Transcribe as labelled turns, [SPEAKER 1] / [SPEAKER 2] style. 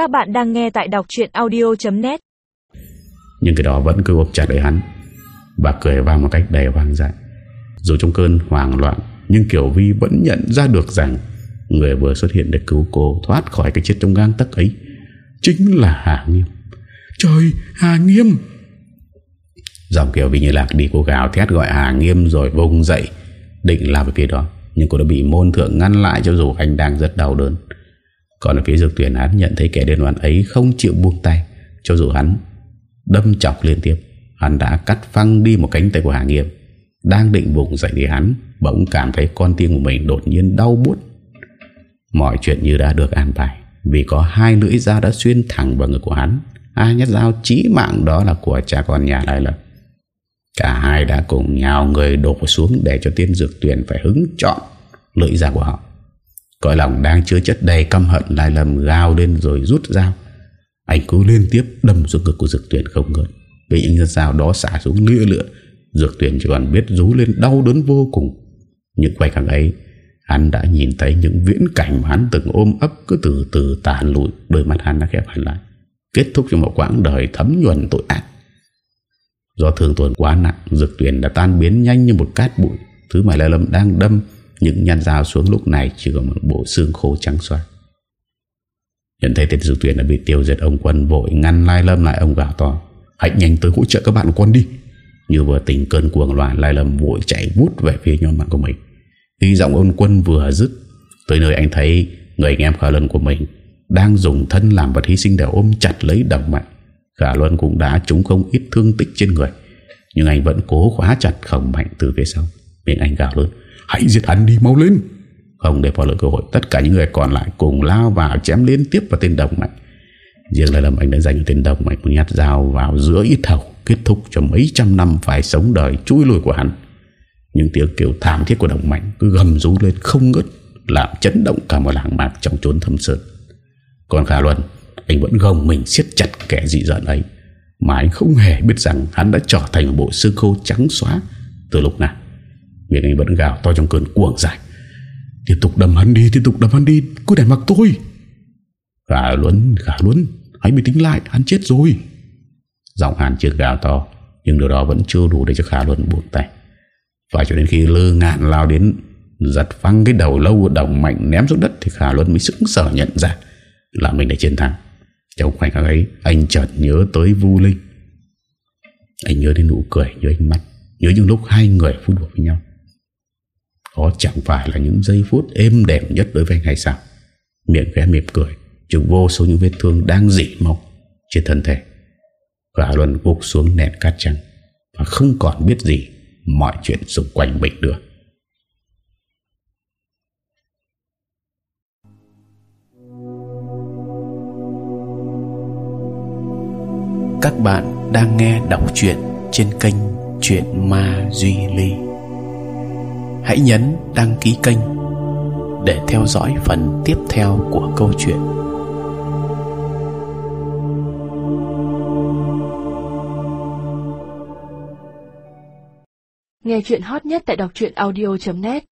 [SPEAKER 1] Các bạn đang nghe tại đọc chuyện audio.net
[SPEAKER 2] Nhưng cái đó vẫn cứ ôm chặt lấy hắn. Bà cười vang một cách đầy hoang dại. Dù trong cơn hoảng loạn Nhưng Kiều Vi vẫn nhận ra được rằng Người vừa xuất hiện để cứu cô Thoát khỏi cái chết trong gang tấc ấy Chính là Hà Nghiêm. Trời Hà Nghiêm! Dòng Kiều Vi như lạc đi cô gào thét gọi Hà Nghiêm rồi vùng dậy Định lao về phía đó Nhưng cô đã bị môn thượng ngăn lại cho dù anh đang rất đau đớn còn ở phía dược tuyển hắn nhận thấy kẻ đen hoàn ấy không chịu buông tay, Cho dù hắn đâm chọc liên tiếp, Hắn đã cắt phăng đi một cánh tay của Hà Nghiêm, Đang định vùng dậy thì hắn Bỗng cảm thấy con tim của mình đột nhiên đau buốt. Mọi chuyện như đã được an bài, Vì có hai lưỡi dao đã xuyên thẳng vào ngực của hắn, Hai nhát dao chí mạng đó là của cha con nhà Đại Lập Cả hai đã cùng nhau người đổ xuống Để cho tiên dược tuyển phải hứng chọn Lưỡi dao của họ Cõi lòng đang chứa chất đầy căm hận Lai lầm gào lên rồi rút dao. Anh cứ liên tiếp đâm xuống ngực của dược tuyển không ngớt. Bị những dao đó xả xuống lưỡi lựa Dược tuyển chỉ còn biết rú lên đau đớn vô cùng. Những quay khẳng ấy, Hắn đã nhìn thấy những viễn cảnh mà hắn từng ôm ấp cứ từ từ tàn lụi, Đôi mắt hắn đã khép hẳn lại. Kết thúc cho một quãng đời thấm nhuần tội ác. Do thường tuần quá nặng, Dược tuyển đã tan biến nhanh như một cát bụi. Thứ mà Lai Lâm đang đâm những nhăn dao xuống lúc này Chỉ có một bộ xương khô trắng xoay Nhận thấy tên dược tuyển đã bị tiêu diệt, Ông quân vội ngăn Lai Lâm lại. Ông gào to, Hãy nhanh tới hỗ trợ các bạn của đi. Như vừa tỉnh cơn cuồng loạn, Lai Lâm vội chạy vút về phía nhóm bạn của mình. Khi giọng ông quân vừa dứt, Tới nơi anh thấy Người anh em khả lần của mình Đang dùng thân làm vật hy sinh để ôm chặt lấy đồng mạnh Khả Luân cũng đã trúng không ít thương tích trên người, Nhưng anh vẫn cố khóa chặt khổng mạnh từ phía sau. Miệng anh gào lớn, Hãy giết hắn đi, mau lên! Không để bỏ lỡ cơ hội, Tất cả những người còn lại cùng lao vào chém liên tiếp vào tên đồng mạnh. Riêng là lầm anh đã dành tên đồng mạnh Một nhát dao vào giữa ít hầu, Kết thúc cho mấy trăm năm phải sống đời chui lùi của hắn. Những tiếng kêu thảm thiết của đồng mạnh Cứ gầm rú lên không ngớt, Làm chấn động cả một làng mạc trong chốn thâm sơn. Còn Khả Luân, Anh vẫn gồng mình siết chặt kẻ dị dợn ấy Mà anh không hề biết rằng Hắn đã trở thành một bộ xương khô trắng xóa Từ lúc nào. Miệng anh vẫn gào to trong cơn cuồng dại, Tiếp tục đâm hắn đi Tiếp tục đâm hắn đi Cứ để mặc tôi. Khả Luân Khả Luân Hãy bình tĩnh lại Hắn chết rồi. Giọng hàn chưa gào to Nhưng điều đó vẫn chưa đủ để cho Khả Luân buồn tay. Và cho đến khi lơ ngạn lao đến Giật phăng cái đầu lâu đồng mạnh ném xuống đất Thì Khả Luân mới sững sở nhận ra Là mình đã chiến thắng. Trong khoảnh khắc ấy Anh chợt nhớ tới Vu Linh. Anh nhớ đến nụ cười Nhớ ánh mắt Nhớ những lúc hai người phút đùa với nhau. Đó chẳng phải là những giây phút êm đẹp nhất đối với anh hay sao? Miệng khẽ mỉm cười Trước vô số những vết thương đang dị mọc Trên thân thể. Gã Luân gục xuống nền cát trắng Và không còn biết gì, Mọi chuyện xung quanh mình nữa.
[SPEAKER 3] Các bạn đang nghe đọc truyện trên kênh Chuyện Ma Duy Ly. Hãy nhấn đăng ký kênh Để theo dõi phần tiếp theo của câu chuyện.
[SPEAKER 1] Nghe chuyện hot nhất tại đọc truyện audio.net